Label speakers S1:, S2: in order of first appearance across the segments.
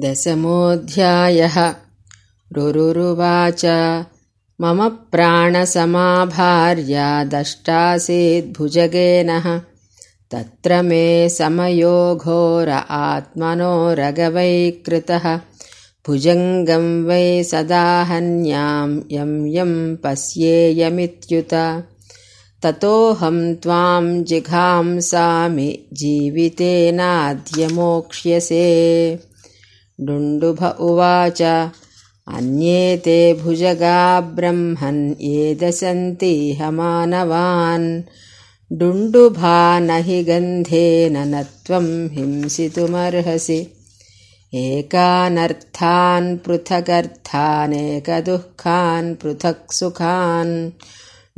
S1: दशमोऽध्यायः। रुरुरुवाच। मम प्राणसमाभार्या दष्टासीद्भुजगेनः तत्र मे समयो घोर आत्मनो रगवैकृतः भुजङ्गं वै सदाहन्यां यं यं पश्येयमित्युत। ततोऽहं त्वां जिघांसामि जीवितेनाद्यमोक्ष्यसे डुण्डुभ उवाच। अन्ये ते भुजगा ब्रह्मन् ये दशन्तीह मानवान् डुण्डुभा न हि गन्धेन न त्वं हिंसितुमर्हसि। एकानर्थान् पृथगर्थानेकदुःखान् पृथक् सुखान्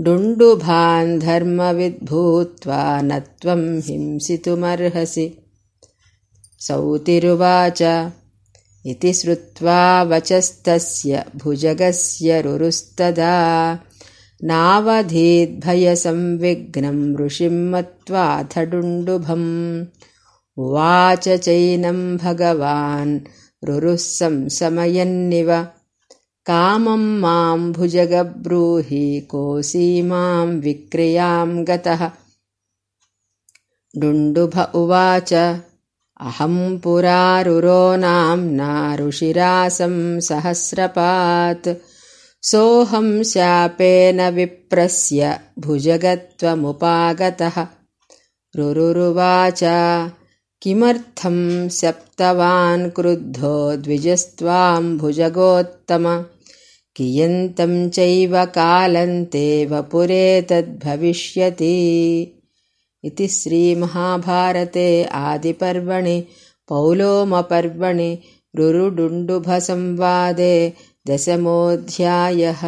S1: डुण्डुभान् धर्मविद्भूत्वा न त्वं हिंसितुमर्हसि। सौतिरुवाच इति श्रुत्वा वचस्तस्य भुजगस्य रुरुस्तदा। नावधीद्भयसंविघ्नं ऋषिं मत्वाथ डुण्डुभम् उवाच चैनं भगवान् रुरुः संसमयन्निव कामं मां भुजगब्रूहि कोऽसीमां विक्रियां गतः। डुण्डुभ उवाच अहं पुरारुरो नाम्ना ऋषिरासं सहस्रपात्। सोऽहं शापेन विप्रस्य भुजगत्वमुपागतः। रुरुरुवाच किमर्थं सप्तवान् क्रुद्धो द्विजस्त्वां भुजगोत्तम? कियन्तं चैव कालन्ते वपुरेतद्भविष्यति इति श्रीमहाभारते आदिपर्वणि पौलोमपर्वणि रुरुडुण्डुभसंवादे दशमोऽध्यायः